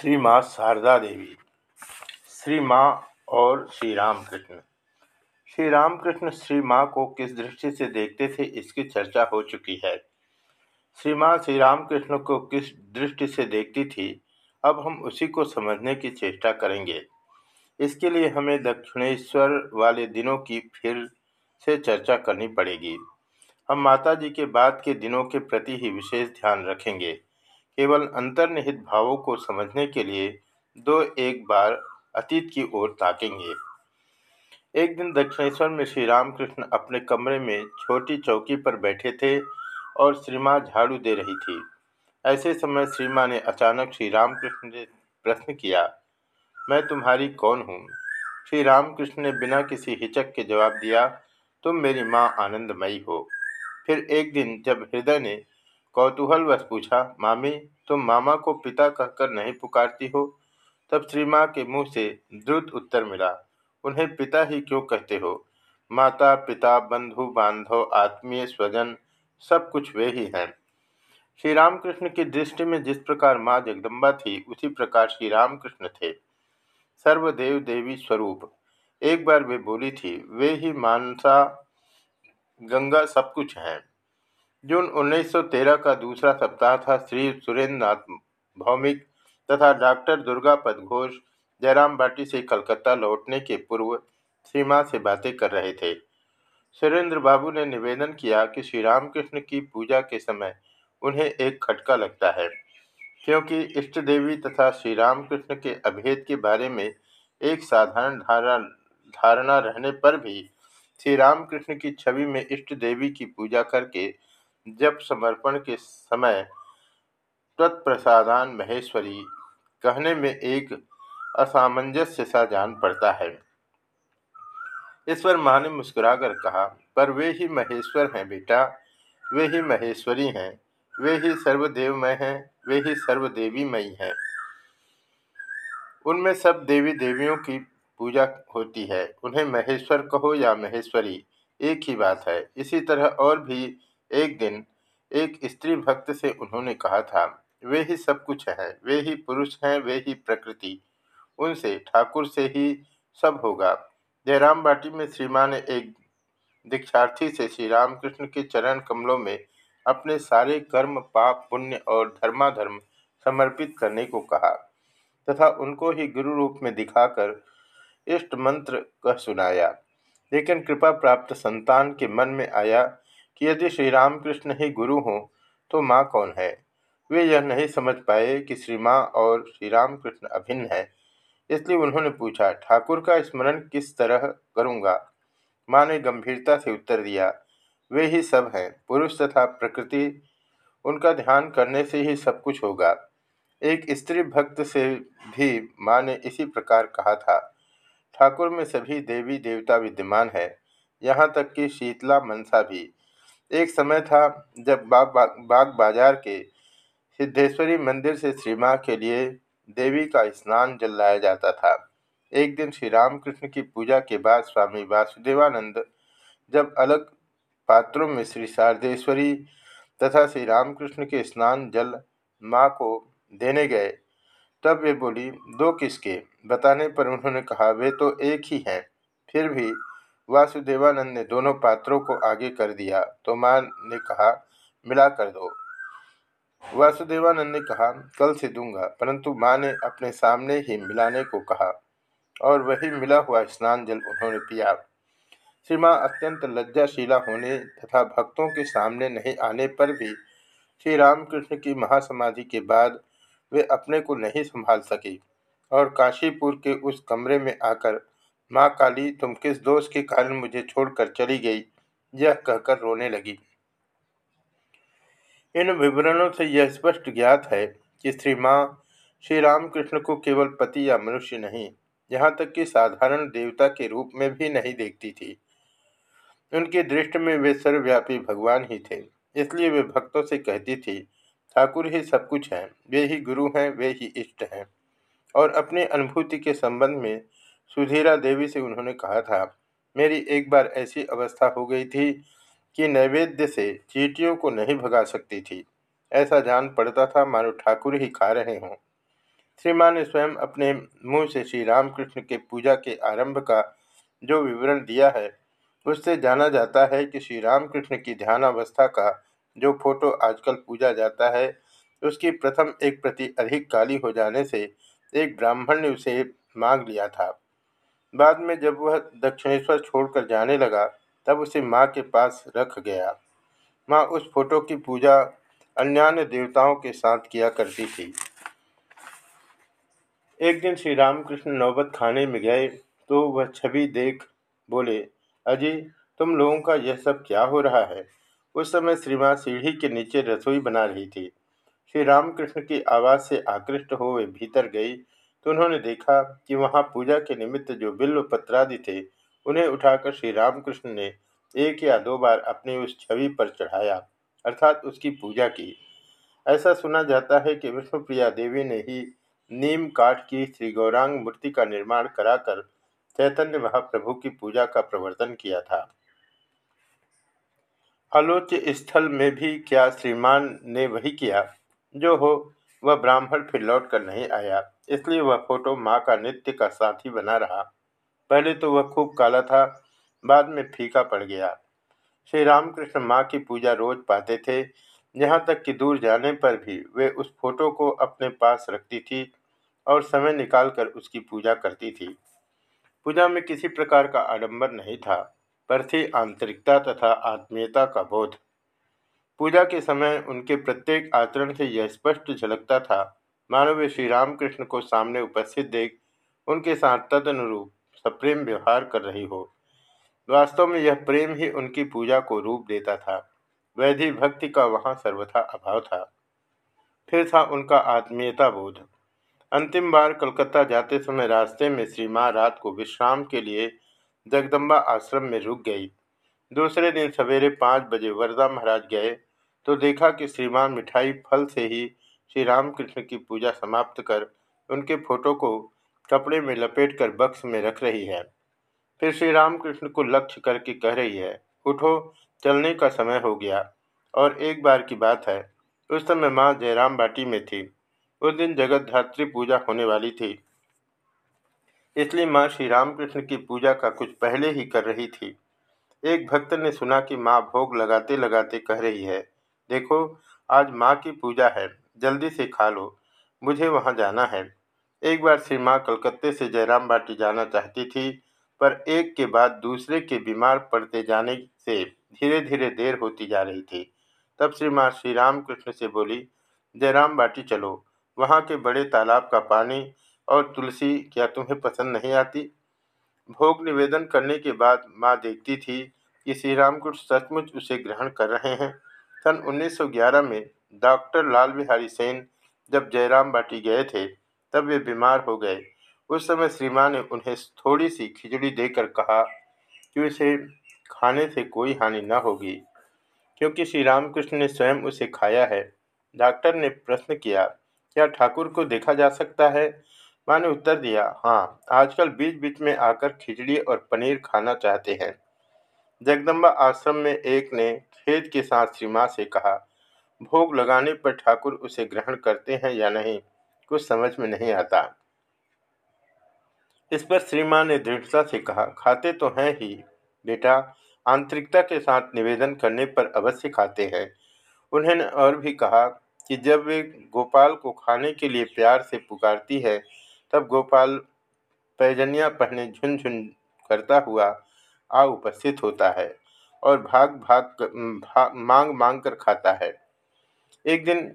श्री माँ शारदा देवी, श्री माँ और श्री रामकृष्ण। श्री रामकृष्ण श्री माँ को किस दृष्टि से देखते थे, इसकी चर्चा हो चुकी है। श्री माँ श्री रामकृष्ण को किस दृष्टि से देखती थी, अब हम उसी को समझने की चेष्टा करेंगे। इसके लिए हमें दक्षिणेश्वर वाले दिनों की फिर से चर्चा करनी पड़ेगी। हम माता जी के बाद के दिनों के प्रति ही विशेष ध्यान रखेंगे। केवल अंतर्निहित भावों को समझने के लिए दो एक बार अतीत की ओर ताकेंगे। एक दिन दक्षिणेश्वर में श्री रामकृष्ण अपने कमरे में छोटी चौकी पर बैठे थे और श्रीमा झाड़ू दे रही थी। ऐसे समय श्रीमा ने अचानक श्री रामकृष्ण ने प्रश्न किया, मैं तुम्हारी कौन हूँ? श्री रामकृष्ण ने बिना किसी हिचक के जवाब दिया, तुम मेरी माँ आनंदमयी हो। फिर एक दिन जब हृदय ने कौतूहलवश पूछा, मामी, तुम मामा को पिता कहकर नहीं पुकारती हो? तब श्री माँ के मुँह से द्रुत उत्तर मिला, उन्हें पिता ही क्यों कहते हो? माता, पिता, बंधु, बांधव, आत्मीय, स्वजन, सब कुछ वे ही हैं। श्री रामकृष्ण की दृष्टि में जिस प्रकार माँ जगदम्बा थी, उसी प्रकार श्री रामकृष्ण थे सर्वदेव देवी स्वरूप। एक बार वे बोली थी, वे ही मानसा, गंगा सब कुछ हैं। जून 1913 का दूसरा सप्ताह था। श्री सुरेंद्र नाथ भौमिक तथा डॉक्टर दुर्गा पद घोष जयराम बाटी से कलकत्ता लौटने के पूर्व सीमा से बातें कर रहे थे। सुरेंद्र बाबू ने निवेदन किया कि श्री रामकृष्ण की पूजा के समय उन्हें एक खटका लगता है, क्योंकि इष्ट देवी तथा श्री रामकृष्ण के अभेद के बारे में एक साधारण धारणा धारणा रहने पर भी श्री रामकृष्ण की छवि में इष्ट देवी की पूजा करके जब समर्पण के समय तत्प्रसादान महेश्वरी कहने में एक असामंजस्य सा जान पड़ता है। ईश्वर माँ ने मुस्कुराकर कहा, पर वे ही महेश्वर हैं बेटा, वे ही महेश्वरी हैं, वे ही सर्वदेवमय हैं, वे ही सर्वदेवीमयी हैं। उनमें सब देवी देवियों की पूजा होती है, उन्हें महेश्वर कहो या महेश्वरी, एक ही बात है। इसी तरह और भी एक दिन एक स्त्री भक्त से उन्होंने कहा था, वे ही सब कुछ हैं, वे ही पुरुष हैं, वे ही प्रकृति। उनसे, ठाकुर से ही सब होगा। जयराम बाटी में श्री ने एक दीक्षार्थी से श्री रामकृष्ण के चरण कमलों में अपने सारे कर्म, पाप, पुण्य और धर्माधर्म समर्पित करने को कहा तथा उनको ही गुरु रूप में दिखाकर इष्ट मंत्र कह सुनाया। लेकिन कृपा प्राप्त संतान के मन में आया कि यदि श्री रामकृष्ण ही गुरु हों तो माँ कौन है? वे यह नहीं समझ पाए कि श्री माँ और श्री रामकृष्ण अभिन्न है, इसलिए उन्होंने पूछा, ठाकुर का स्मरण किस तरह करूँगा? माँ ने गंभीरता से उत्तर दिया, वे ही सब हैं, पुरुष तथा प्रकृति, उनका ध्यान करने से ही सब कुछ होगा। एक स्त्री भक्त से भी माँ ने इसी प्रकार कहा था, ठाकुर में सभी देवी देवता विद्यमान है, यहाँ तक कि शीतला मनसा भी। एक समय था जब बाग बाग बाज़ार के सिद्धेश्वरी मंदिर से श्री माँ के लिए देवी का स्नान जल लाया जाता था। एक दिन श्री रामकृष्ण की पूजा के बाद स्वामी वासुदेवानंद जब अलग पात्रों में श्री शारदेश्वरी तथा श्री रामकृष्ण के स्नान जल माँ को देने गए, तब वे बोली, दो किसके? बताने पर उन्होंने कहा, वे तो एक ही हैं, फिर भी वासुदेवानंद ने दोनों पात्रों को आगे कर दिया। तो माँ ने कहा, मिला कर दो। वासुदेवानंद ने कहा, कल से दूँगा। परंतु माँ ने अपने सामने ही मिलाने को कहा और वही मिला हुआ स्नान जल उन्होंने पिया। श्री माँ अत्यंत लज्जाशीला होने तथा भक्तों के सामने नहीं आने पर भी श्री रामकृष्ण की महासमाधि के बाद वे अपने को नहीं संभाल सकी और काशीपुर के उस कमरे में आकर माँ काली, तुम किस दोष के कारण मुझे छोड़कर चली गई? यह कहकर रोने लगी। इन विवरणों से यह स्पष्ट ज्ञात है कि श्री माँ श्री रामकृष्ण को केवल पति या मनुष्य नहीं, यहाँ तक कि साधारण देवता के रूप में भी नहीं देखती थी। उनकी दृष्टि में वे सर्वव्यापी भगवान ही थे, इसलिए वे भक्तों से कहती थी, ठाकुर ही सब कुछ हैं, वे ही गुरु हैं, वे ही इष्ट हैं, और अपनी अनुभूति के संबंध में सुधीरा देवी से उन्होंने कहा था, मेरी एक बार ऐसी अवस्था हो गई थी कि नैवेद्य से चीटियों को नहीं भगा सकती थी। ऐसा जान पड़ता था मानो ठाकुर ही खा रहे हों। श्री माँ ने स्वयं अपने मुँह से श्री रामकृष्ण के पूजा के आरंभ का जो विवरण दिया है, उससे जाना जाता है कि श्री रामकृष्ण की ध्यानावस्था का जो फ़ोटो आजकल पूजा जाता है, उसकी प्रथम एक प्रति अधिक काली हो जाने से एक ब्राह्मण ने उसे मांग लिया था। बाद में जब वह दक्षिणेश्वर छोड़कर जाने लगा, तब उसे माँ के पास रख गया। माँ उस फ़ोटो की पूजा अन्य देवताओं के साथ किया करती थी। एक दिन श्री रामकृष्ण नौबत खाने में गए तो वह छवि देख बोले अजय तुम लोगों का यह सब क्या हो रहा है? उस समय श्री श्रीमान सीढ़ी के नीचे रसोई बना रही थी। श्री रामकृष्ण की आवाज़ से आकृष्ट हो वे भीतर गई तो उन्होंने देखा कि वहाँ पूजा के निमित्त जो बिल्व पत्रादि थे, उन्हें उठाकर श्री रामकृष्ण ने एक या दो बार अपनी उस छवि पर चढ़ाया, अर्थात उसकी पूजा की। ऐसा सुना जाता है कि विष्णुप्रिया देवी ने ही नीम काठ की श्री गौरांग मूर्ति का निर्माण कराकर चैतन्य महाप्रभु की पूजा का प्रवर्तन किया था। आलोच्य स्थल में भी क्या श्रीमान ने वही किया? जो हो वह ब्राह्मण फिर लौट कर नहीं आया, इसलिए वह फ़ोटो माँ का नित्य का साथी बना रहा। पहले तो वह खूब काला था, बाद में फीका पड़ गया। श्री रामकृष्ण माँ की पूजा रोज पाते थे, यहाँ तक कि दूर जाने पर भी वे उस फ़ोटो को अपने पास रखती थी और समय निकालकर उसकी पूजा करती थी। पूजा में किसी प्रकार का आडंबर नहीं था, पर थी आंतरिकता तथा आत्मीयता का बोध। पूजा के समय उनके प्रत्येक आचरण से यह स्पष्ट झलकता था। मानो वे श्री रामकृष्ण को सामने उपस्थित देख उनके साथ तदनुरूप सप्रेम व्यवहार कर रही हो। वास्तव में यह प्रेम ही उनकी पूजा को रूप देता था। वैधि भक्ति का वहाँ सर्वथा अभाव था। फिर था उनका आत्मीयता बोध। अंतिम बार कलकत्ता जाते समय रास्ते में श्री माँ रात को विश्राम के लिए जगदम्बा आश्रम में रुक गई। दूसरे दिन सवेरे पाँच बजे वरदा महाराज गए तो देखा कि श्रीमान मिठाई फल से ही श्री रामकृष्ण की पूजा समाप्त कर उनके फ़ोटो को कपड़े में लपेट कर बक्स में रख रही है। फिर श्री रामकृष्ण को लक्ष्य करके कह रही है, उठो, चलने का समय हो गया और एक बार की बात है। उस समय माँ जयराम बाटी में थी। उस दिन जगत धात्री पूजा होने वाली थी। इसलिए माँ श्री रामकृष्ण की पूजा का कुछ पहले ही कर रही थी। एक भक्त ने सुना कि माँ भोग लगाते लगाते कह रही है देखो, आज माँ की पूजा है, जल्दी से खा लो, मुझे वहाँ जाना है। एक बार श्री माँ कलकत्ते से जयराम बाटी जाना चाहती थी, पर एक के बाद दूसरे के बीमार पड़ते जाने से धीरे धीरे देर होती जा रही थी। तब श्री माँ श्री राम कृष्ण से बोली, जयराम बाटी चलो, वहाँ के बड़े तालाब का पानी और तुलसी क्या तुम्हें पसंद नहीं आती? भोग निवेदन करने के बाद माँ देखती थी कि श्री रामकृष्ण सचमुच उसे ग्रहण कर रहे हैं। सन 1911 में डॉक्टर लाल बिहारी सेन जब जयराम बाटी गए थे, तब वे बीमार हो गए। उस समय श्रीमा ने उन्हें थोड़ी सी खिचड़ी देकर कहा कि उसे खाने से कोई हानि न होगी, क्योंकि श्री रामकृष्ण ने स्वयं उसे खाया है। डॉक्टर ने प्रश्न किया, क्या ठाकुर को देखा जा सकता है? माँ ने उत्तर दिया हाँ आजकल बीच बीच में आकर खिचड़ी और पनीर खाना चाहते हैं। जगदम्बा आश्रम में एक ने खेद के साथ श्री से कहा, भोग लगाने पर ठाकुर उसे ग्रहण करते हैं या नहीं, कुछ समझ में नहीं आता। इस पर श्री ने दृढ़ता से कहा, खाते तो हैं ही, बेटा, आंतरिकता के साथ निवेदन करने पर अवश्य खाते हैं। उन्होंने और भी कहा कि जब वे गोपाल को खाने के लिए प्यार से पुकारती है, तब गोपाल पैजनिया पहने झुनझुन करता हुआ आ उपस्थित होता है और भाग भाग कर, भा, मांग मांग कर खाता है। एक दिन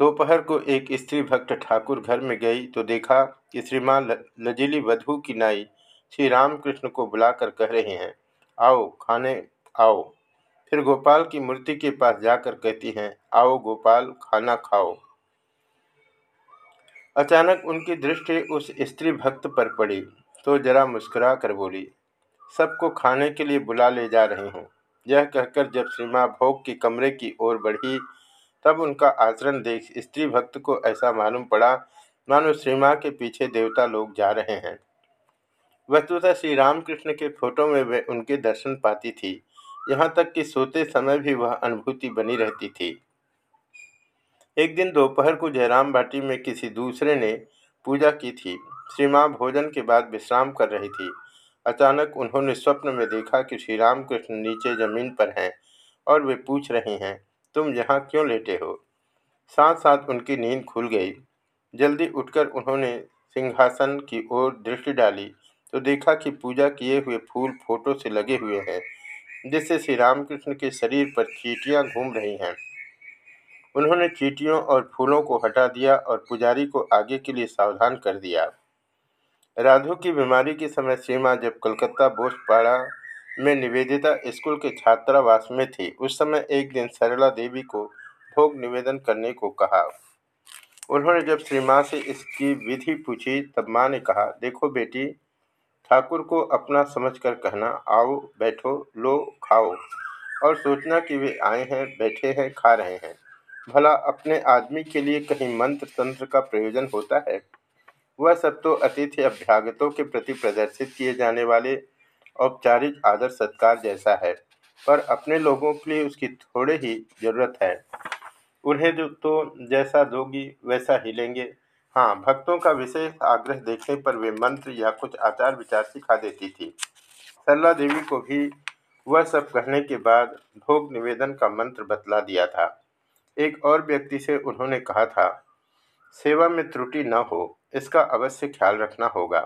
दोपहर को एक स्त्री भक्त ठाकुर घर में गई तो देखा कि श्री श्रीमान लजीली वधु की नाई श्री रामकृष्ण को बुलाकर कह रहे हैं आओ खाने आओ फिर गोपाल की मूर्ति के पास जाकर कहती हैं आओ गोपाल खाना खाओ। अचानक उनकी दृष्टि उस स्त्री भक्त पर पड़ी तो जरा मुस्कुरा कर बोली सबको खाने के लिए बुला ले जा रही हूँ। यह कहकर जब श्रीमा भोग के कमरे की ओर बढ़ी, तब उनका आचरण देख स्त्री भक्त को ऐसा मालूम पड़ा मानो श्रीमा के पीछे देवता लोग जा रहे हैं। वस्तुतः श्री रामकृष्ण के फ़ोटो में वे उनके दर्शन पाती थी। यहाँ तक कि सोते समय भी वह अनुभूति बनी रहती थी। एक दिन दोपहर को जयराम बाटी में किसी दूसरे ने पूजा की थी। श्री माँ भोजन के बाद विश्राम कर रही थी। अचानक उन्होंने स्वप्न में देखा कि श्री रामकृष्ण नीचे ज़मीन पर हैं और वे पूछ रहे हैं, तुम यहाँ क्यों लेटे हो? साथ साथ उनकी नींद खुल गई। जल्दी उठकर उन्होंने सिंहासन की ओर दृष्टि डाली तो देखा कि पूजा किए हुए फूल फ़ोटो से लगे हुए हैं, जिससे श्री रामकृष्ण के शरीर पर चीटियाँ घूम रही हैं। उन्होंने चीटियों और फूलों को हटा दिया और पुजारी को आगे के लिए सावधान कर दिया। राधु की बीमारी के समय सीमा जब कलकत्ता बोसपाड़ा में निवेदिता स्कूल के छात्रावास में थी, उस समय एक दिन सरला देवी को भोग निवेदन करने को कहा। उन्होंने जब श्री माँ से इसकी विधि पूछी, तब माँ ने कहा, देखो बेटी, ठाकुर को अपना समझकर कहना, आओ, बैठो, लो, खाओ, और सोचना कि वे आए हैं, बैठे हैं, खा रहे हैं। भला अपने आदमी के लिए कहीं मंत्र तंत्र का प्रयोजन होता है? वह सब तो अतिथि अभ्यागतों के प्रति प्रदर्शित किए जाने वाले औपचारिक आदर सत्कार जैसा है, पर अपने लोगों के लिए उसकी थोड़े ही ज़रूरत है। उन्हें जो तो जैसा दोगी, वैसा ही लेंगे हाँ भक्तों का विशेष आग्रह देखने पर वे मंत्र या कुछ आचार विचार सिखा देती थी। सरला देवी को भी वह सब कहने के बाद भोग निवेदन का मंत्र बतला दिया था। एक और व्यक्ति से उन्होंने कहा था सेवा में त्रुटि न हो, इसका अवश्य ख्याल रखना होगा।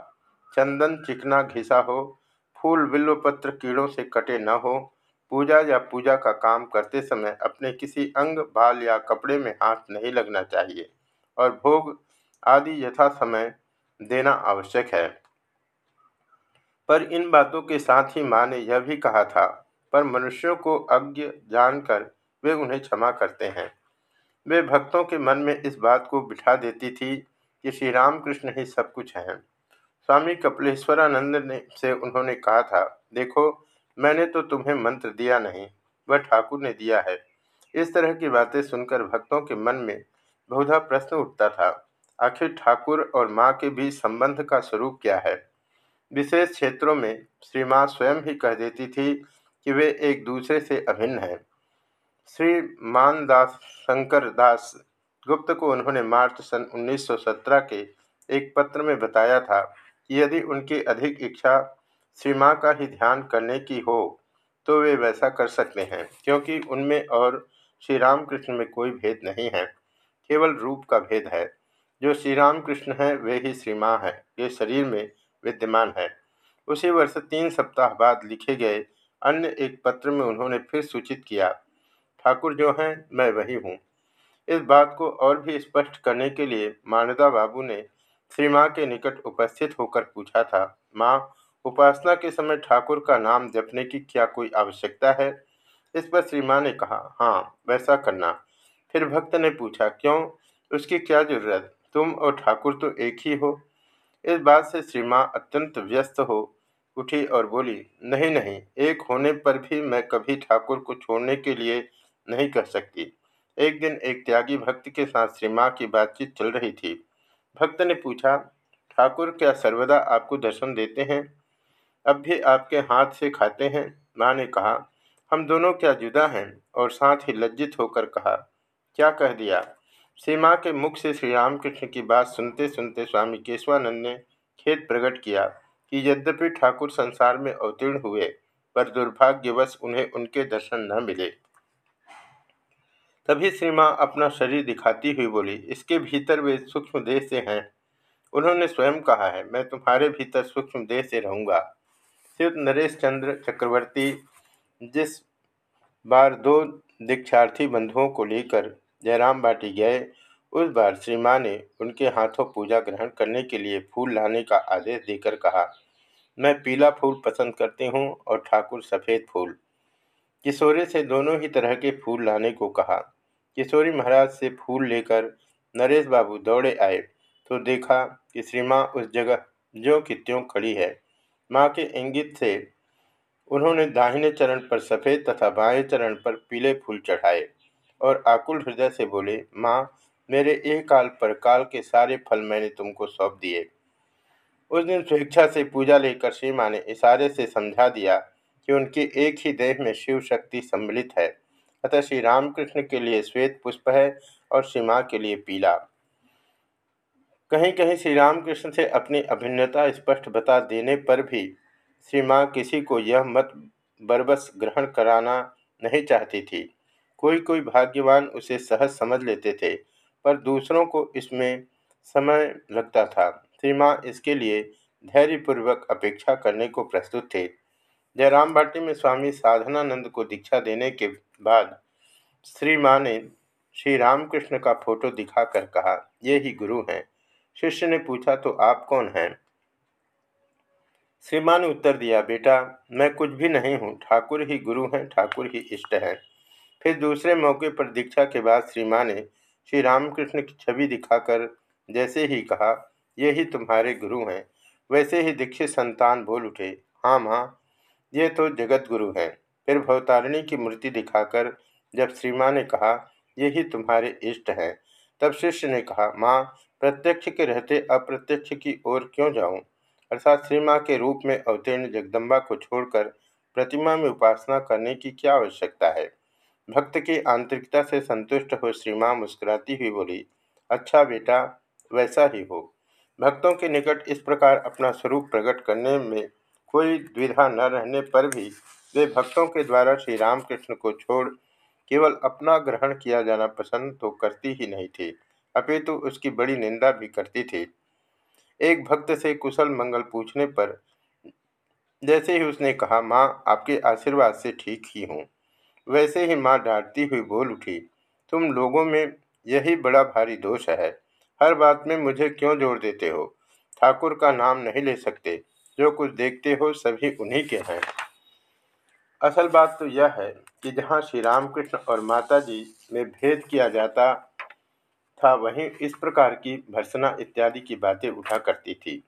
चंदन चिकना घिसा हो, फूल बिल्वपत्र कीड़ों से कटे न हो, पूजा या पूजा का काम करते समय अपने किसी अंग, बाल या कपड़े में हाथ नहीं लगना चाहिए और भोग आदि यथा समय देना आवश्यक है। पर इन बातों के साथ ही माँ ने यह भी कहा था, पर मनुष्यों को अज्ञ जानकर वे उन्हें क्षमा करते हैं। वे भक्तों के मन में इस बात को बिठा देती थी कि श्री रामकृष्ण ही सब कुछ हैं। स्वामी कपिलेश्वरानंद ने, से उन्होंने कहा था, देखो, मैंने तो तुम्हें मंत्र दिया नहीं, वह ठाकुर ने दिया है। इस तरह की बातें सुनकर भक्तों के मन में बहुधा प्रश्न उठता था, आखिर ठाकुर और माँ के बीच संबंध का स्वरूप क्या है? विशेष क्षेत्रों में श्री माँ स्वयं ही कह देती थी कि वे एक दूसरे से अभिन्न हैं। श्री मानदास शंकर दास गुप्त को उन्होंने मार्च सन 1917 के एक पत्र में बताया था कि यदि उनकी अधिक इच्छा श्री माँ का ही ध्यान करने की हो तो वे वैसा कर सकते हैं, क्योंकि उनमें और श्री रामकृष्ण में कोई भेद नहीं है, केवल रूप का भेद है। जो श्री रामकृष्ण है, वे ही श्री माँ है, ये शरीर में विद्यमान है। उसी वर्ष तीन सप्ताह बाद लिखे गए अन्य एक पत्र में उन्होंने फिर सूचित किया ठाकुर जो हैं, मैं वही हूँ। इस बात को और भी स्पष्ट करने के लिए मानदा बाबू ने श्री माँ के निकट उपस्थित होकर पूछा था, माँ, उपासना के समय ठाकुर का नाम जपने की क्या कोई आवश्यकता है? इस पर श्री माँ ने कहा हाँ वैसा करना। फिर भक्त ने पूछा, क्यों? उसकी क्या ज़रूरत? तुम और ठाकुर तो एक ही हो? इस बात से श्री माँ अत्यंत व्यस्त हो उठी और बोली, नहीं नहीं, एक होने पर भी मैं कभी ठाकुर को छोड़ने के लिए नहीं कर सकती। एक दिन एक त्यागी भक्त के साथ श्री माँ की बातचीत चल रही थी। भक्त ने पूछा, ठाकुर, क्या सर्वदा आपको दर्शन देते हैं? अब भी आपके हाथ से खाते हैं? माँ ने कहा, हम दोनों क्या जुदा हैं? और साथ ही लज्जित होकर कहा, क्या कह दिया? श्री माँ के मुख से श्री रामकृष्ण की बात सुनते सुनते स्वामी केशवानंद ने खेत प्रकट किया कि यद्यपि ठाकुर संसार में अवतीर्ण हुए, पर दुर्भाग्यवश उन्हें उनके दर्शन न मिले। तभी श्री माँ अपना शरीर दिखाती हुई बोली, इसके भीतर वे सूक्ष्म देह से हैं। उन्होंने स्वयं कहा है, मैं तुम्हारे भीतर सूक्ष्म देह से रहूँगा। शिव नरेश चंद्र चक्रवर्ती, जिस बार दो दीक्षार्थी बंधुओं को लेकर जयराम बाटी गए, उस बार श्री माँ ने उनके हाथों पूजा ग्रहण करने के लिए फूल लाने का आदेश देकर कहा, मैं पीला फूल पसंद करती हूँ और ठाकुर सफ़ेद फूल। किशोरे से दोनों ही तरह के फूल लाने को कहा। किशोरी महाराज से फूल लेकर नरेश बाबू दौड़े आए तो देखा कि श्री माँ उस जगह ज्यों की त्यों खड़ी है। माँ के इंगित से उन्होंने दाहिने चरण पर सफ़ेद तथा बाएँ चरण पर पीले फूल चढ़ाए और आकुल हृदय से बोले, माँ, मेरे एक काल पर काल के सारे फल मैंने तुमको सौंप दिए। उस दिन स्वेच्छा से पूजा लेकर श्री माँ ने इशारे से समझा दिया कि उनके एक ही देह में शिव शक्ति सम्मिलित है। अतः श्री रामकृष्ण के लिए श्वेत पुष्प है और श्री माँ के लिए पीला। कहीं कहीं श्री रामकृष्ण से अपनी अभिन्नता स्पष्ट बता देने पर भी श्री माँ किसी को यह मत बरबस ग्रहण कराना नहीं चाहती थी। कोई कोई भाग्यवान उसे सहज समझ लेते थे, पर दूसरों को इसमें समय लगता था। श्री माँ इसके लिए धैर्यपूर्वक अपेक्षा करने को प्रस्तुत थे। जयराम भाटी में स्वामी साधनानंद को दीक्षा देने के बाद श्री माँ ने श्री रामकृष्ण का फ़ोटो दिखाकर कहा, ये ही गुरु हैं। शिष्य ने पूछा तो आप कौन हैं? श्री ने उत्तर दिया, बेटा, मैं कुछ भी नहीं हूँ। ठाकुर ही गुरु हैं, ठाकुर ही इष्ट हैं। फिर दूसरे मौके पर दीक्षा के बाद श्री माँ ने श्री रामकृष्ण की छवि दिखाकर जैसे ही कहा, ये ही तुम्हारे गुरु हैं। वैसे ही दीक्षित संतान बोल उठे हाँ माँ, ये तो जगत गुरु हैं। फिर भवतारिणी की मूर्ति दिखाकर जब श्री माँ ने कहा यही तुम्हारे इष्ट हैं, तब शिष्य ने कहा, माँ, प्रत्यक्ष के रहते अप्रत्यक्ष की ओर क्यों जाऊँ? अर्थात श्री के रूप में अवतीर्ण जगदम्बा को छोड़कर प्रतिमा में उपासना करने की क्या आवश्यकता है? भक्त की आंतरिकता से संतुष्ट हो श्री माँ मुस्कुराती हुई बोली अच्छा बेटा, वैसा ही हो। भक्तों के निकट इस प्रकार अपना स्वरूप प्रकट करने में कोई द्विधा न रहने पर भी वे भक्तों के द्वारा श्री रामकृष्ण को छोड़ केवल अपना ग्रहण किया जाना पसंद तो करती ही नहीं थी, अपितु तो उसकी बड़ी निंदा भी करती थी। एक भक्त से कुशल मंगल पूछने पर जैसे ही उसने कहा, माँ, आपके आशीर्वाद से ठीक ही हूँ। वैसे ही माँ डांटती हुई बोल उठी, तुम लोगों में यही बड़ा भारी दोष है। हर बात में मुझे क्यों जोड़ देते हो? ठाकुर का नाम नहीं ले सकते। जो कुछ देखते हो सभी उन्हीं के हैं। असल बात तो यह है कि जहाँ श्री रामकृष्ण और माता जी में भेद किया जाता था, वहीं इस प्रकार की भर्सना इत्यादि की बातें उठा करती थी।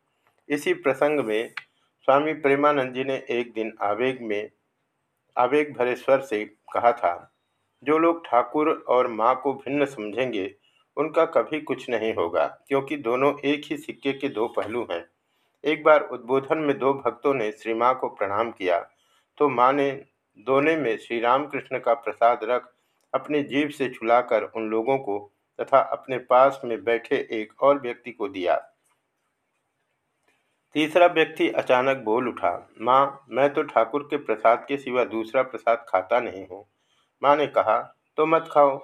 इसी प्रसंग में स्वामी प्रेमानंद जी ने एक दिन आवेग में, आवेग भरे स्वर से कहा था, जो लोग ठाकुर और माँ को भिन्न समझेंगे, उनका कभी कुछ नहीं होगा, क्योंकि दोनों एक ही सिक्के के दो पहलू हैं। एक बार उद्बोधन में दो भक्तों ने श्री माँ को प्रणाम किया तो माँ ने दोने में श्री रामकृष्ण का प्रसाद रख अपनी जीव से छुलाकर उन लोगों को तथा अपने पास में बैठे एक और व्यक्ति को दिया। तीसरा व्यक्ति अचानक बोल उठा, माँ, मैं तो ठाकुर के प्रसाद के सिवा दूसरा प्रसाद खाता नहीं हूँ। माँ ने कहा तो मत खाओ।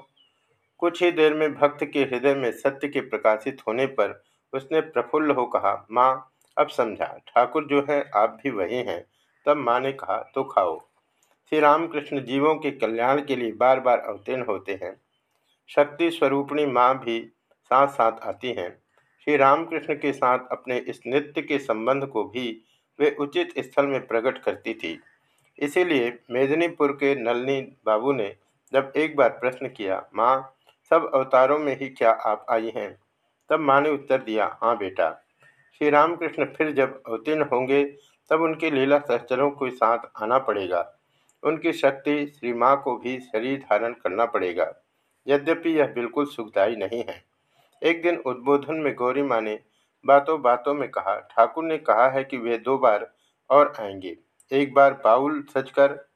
कुछ ही देर में भक्त के हृदय में सत्य के प्रकाशित होने पर उसने प्रफुल्ल हो कहा, माँ, अब समझा, ठाकुर जो है, आप भी वही हैं। तब माँ ने कहा तो खाओ। श्री रामकृष्ण जीवों के कल्याण के लिए बार बार अवतीर्ण होते हैं। शक्ति स्वरूपणी माँ भी साथ साथ आती हैं। श्री रामकृष्ण के साथ अपने इस नृत्य के संबंध को भी वे उचित स्थल में प्रकट करती थी। इसीलिए मेदिनीपुर के नलनी बाबू ने जब एक बार प्रश्न किया, माँ, सब अवतारों में ही क्या आप आई हैं? तब माँ ने उत्तर दिया हाँ बेटा। श्री रामकृष्ण फिर जब अवतीर्ण होंगे तब उनके लीला सहचरों के साथ आना पड़ेगा। उनकी शक्ति श्री माँ को भी शरीर धारण करना पड़ेगा। यद्यपि यह बिल्कुल सुखदायी नहीं है। एक दिन उद्बोधन में गौरी माँ ने बातों बातों में कहा, ठाकुर ने कहा है कि वे दो बार और आएँगे। एक बार बाउल सचकर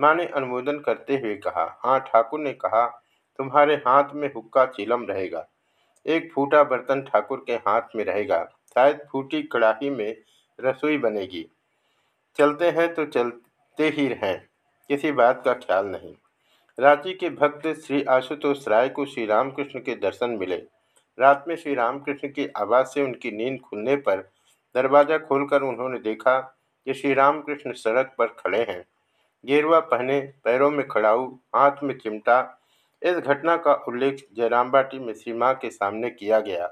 माँ ने अनुमोदन करते हुए कहा हाँ ठाकुर ने कहा, तुम्हारे हाथ में हुक्का चिलम रहेगा। एक फूटा बर्तन ठाकुर के हाथ में रहेगा। शायद फूटी कड़ाही में रसोई बनेगी। चलते हैं तो चलते ही हैं, किसी बात का ख्याल नहीं। रांची के भक्त श्री आशुतोष राय को श्री रामकृष्ण के दर्शन मिले। रात में श्री रामकृष्ण की आवाज़ से उनकी नींद खुलने पर दरवाज़ा खोलकर उन्होंने देखा कि श्री रामकृष्ण सड़क पर खड़े हैं। गेरुआ पहने, पैरों में खड़ाऊ, हाथ में चिमटा, इस घटना का उल्लेख जयराम बाटी में श्री के सामने किया गया।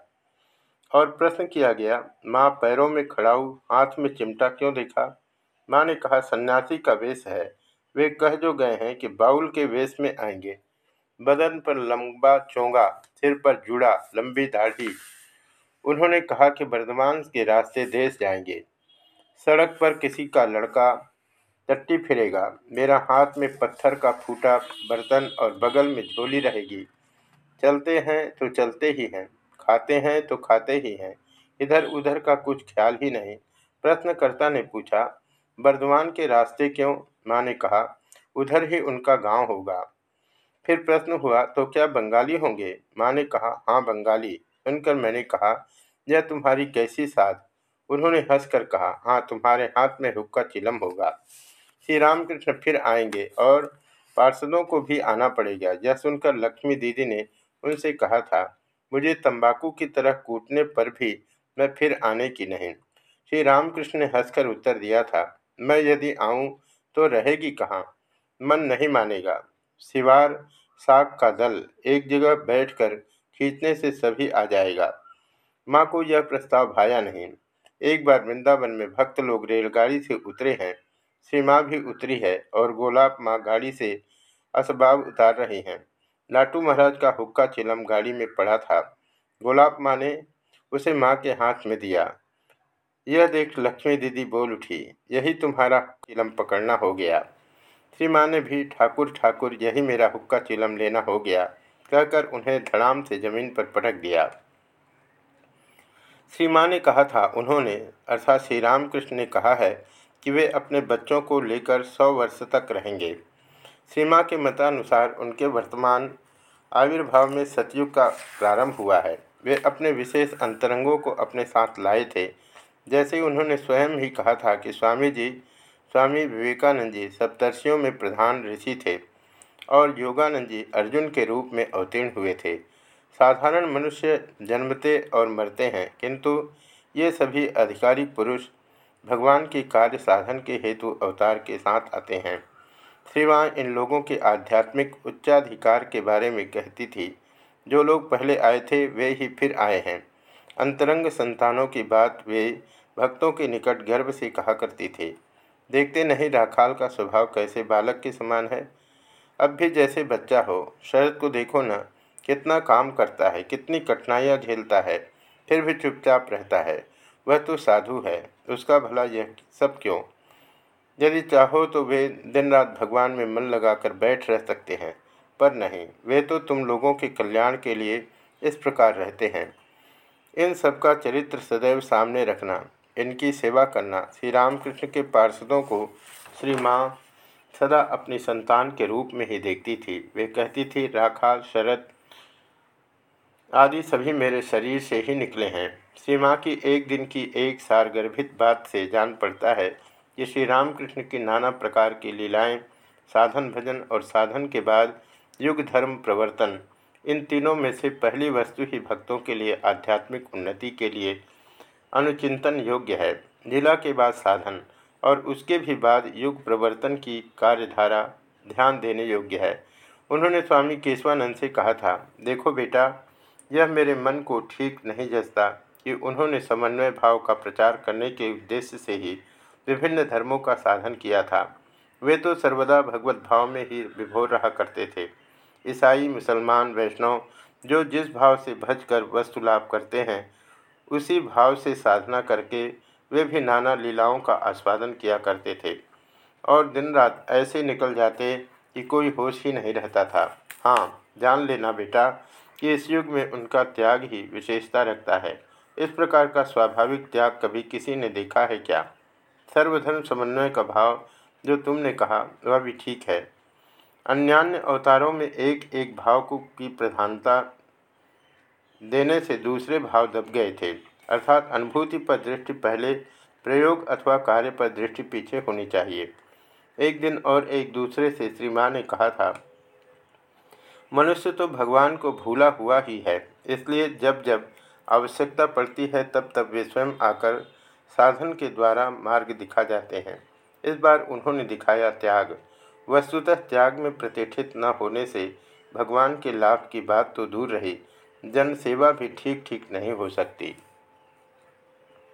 और प्रश्न किया गया, माँ पैरों में खड़ाऊ हाथ में चिमटा क्यों देखा? माँ ने कहा, सन्यासी का वेश है। वे कह जो गए हैं कि बाउल के वेश में आएँगे। बदन पर लंबा चोंगा, सिर पर जुड़ा, लंबी दाढ़ी। उन्होंने कहा कि वर्धमान के रास्ते देश जाएँगे। सड़क पर किसी का लड़का टट्टी फिरेगा। मेरा हाथ में पत्थर का फूटा बर्तन और बगल में झोली रहेगी। चलते हैं तो चलते ही हैं। खाते हैं तो खाते ही हैं। इधर उधर का कुछ ख्याल ही नहीं। प्रश्नकर्ता ने पूछा, बर्धमान के रास्ते क्यों? माँ ने कहा, उधर ही उनका गाँव होगा। फिर प्रश्न हुआ तो क्या बंगाली होंगे? माँ ने कहा हाँ बंगाली। सुनकर मैंने कहा, यह तुम्हारी कैसी साध? उन्होंने हंसकर कहा हाँ तुम्हारे हाथ में हुक्का चिलम होगा। श्री रामकृष्ण फिर आएँगे और पार्षदों को भी आना पड़ेगा। यह सुनकर लक्ष्मी दीदी ने उनसे कहा था मुझे तंबाकू की तरह कूटने पर भी मैं फिर आने की नहीं। श्री रामकृष्ण ने हंसकर उत्तर दिया था, मैं यदि आऊँ तो रहेगी कहाँ? मन नहीं मानेगा। सिवार साग का दल एक जगह बैठकर खींचने से सभी आ जाएगा। माँ को यह प्रस्ताव भाया नहीं। एक बार वृंदावन में भक्त लोग रेलगाड़ी से उतरे हैं। श्री भी उतरी है और गोलाब माँ गाड़ी से असबाब उतार रही हैं। लाटू महाराज का हुक्का चिलम गाड़ी में पड़ा था। गोलाब माँ ने उसे माँ के हाथ में दिया। यह देख लक्ष्मी दीदी बोल उठी, यही तुम्हारा चिलम पकड़ना हो गया। श्री माँ ने भी, ठाकुर ठाकुर, यही मेरा हुक्का चिलम लेना हो गया। कहकर उन्हें धड़ाम से ज़मीन पर पटक दिया। श्री माँ ने कहा था, उन्होंने, अर्थात श्री रामकृष्ण ने कहा है कि वे अपने बच्चों को लेकर सौ वर्ष तक रहेंगे। श्री माँ के मतानुसार उनके वर्तमान आविर्भाव में सतयुग का प्रारंभ हुआ है। वे अपने विशेष अंतरंगों को अपने साथ लाए थे। जैसे उन्होंने स्वयं ही कहा था कि स्वामी जी स्वामी विवेकानंद जी सप्तर्षियों में प्रधान ऋषि थे और योगानंद जी अर्जुन के रूप में अवतीर्ण हुए थे। साधारण मनुष्य जन्मते और मरते हैं, किंतु ये सभी अधिकारिक पुरुष भगवान के कार्य साधन के हेतु अवतार के साथ आते हैं। श्रीवान इन लोगों के आध्यात्मिक उच्चाधिकार के बारे में कहती थी। जो लोग पहले आए थे, वे ही फिर आए हैं। अंतरंग संतानों की बात वे भक्तों के निकट गर्व से कहा करती थी। देखते नहीं राखाल का स्वभाव कैसे बालक के समान है? अब भी जैसे बच्चा हो, शरद को देखो ना, कितना काम करता है, कितनी कठिनाइयाँ झेलता है, फिर भी चुपचाप रहता है। वह तो साधु है, उसका भला यह सब क्यों? यदि चाहो तो वे दिन रात भगवान में मन लगाकर बैठ रह सकते हैं, पर नहीं, वे तो तुम लोगों के कल्याण के लिए इस प्रकार रहते हैं। इन सबका चरित्र सदैव सामने रखना, इनकी सेवा करना श्री रामकृष्ण के पार्षदों को श्री माँ सदा अपनी संतान के रूप में ही देखती थी। वे कहती थी, राखा, शरद आदि सभी मेरे शरीर से ही निकले हैं। श्री माँ की एक दिन की एक सार गर्भित बात से जान पड़ता है कि श्री रामकृष्ण की नाना प्रकार की लीलाएँ, साधन भजन और साधन के बाद युग धर्म प्रवर्तन, इन तीनों में से पहली वस्तु ही भक्तों के लिए आध्यात्मिक उन्नति के लिए अनुचिंतन योग्य है। लीला के बाद साधन और उसके भी बाद युग प्रवर्तन की कार्यधारा ध्यान देने योग्य है। उन्होंने स्वामी केशवानंद से कहा था, देखो बेटा, यह मेरे मन को ठीक नहीं जचता कि उन्होंने समन्वय भाव का प्रचार करने के उद्देश्य से ही विभिन्न धर्मों का साधन किया था। वे तो सर्वदा भगवत भाव में ही विभोर रहा करते थे। ईसाई, मुसलमान, वैष्णव जो जिस भाव से भज कर वस्तु लाभ करते हैं, उसी भाव से साधना करके वे भी नाना लीलाओं का आस्वादन किया करते थे। और दिन रात ऐसे निकल जाते कि कोई होश ही नहीं रहता था। हाँ जान लेना बेटा कि इस युग में उनका त्याग ही विशेषता रखता है। इस प्रकार का स्वाभाविक त्याग कभी किसी ने देखा है क्या? सर्वधर्म समन्वय का भाव जो तुमने कहा, वह भी ठीक है। अन्यान्य अवतारों में एक एक भाव को की प्रधानता देने से दूसरे भाव दब गए थे। अर्थात अनुभूति पर दृष्टि पहले प्रयोग अथवा कार्य पर दृष्टि पीछे होनी चाहिए। एक दिन और एक दूसरे से श्री माँ ने कहा था, मनुष्य तो भगवान को भूला हुआ ही है, इसलिए जब जब आवश्यकता पड़ती है तब तब वे स्वयं आकर साधन के द्वारा मार्ग दिखा जाते हैं। इस बार उन्होंने दिखाया त्याग। वस्तुतः त्याग में प्रतिष्ठित न होने से भगवान के लाभ की बात तो दूर रही। जन सेवा भी ठीक ठीक नहीं हो सकती।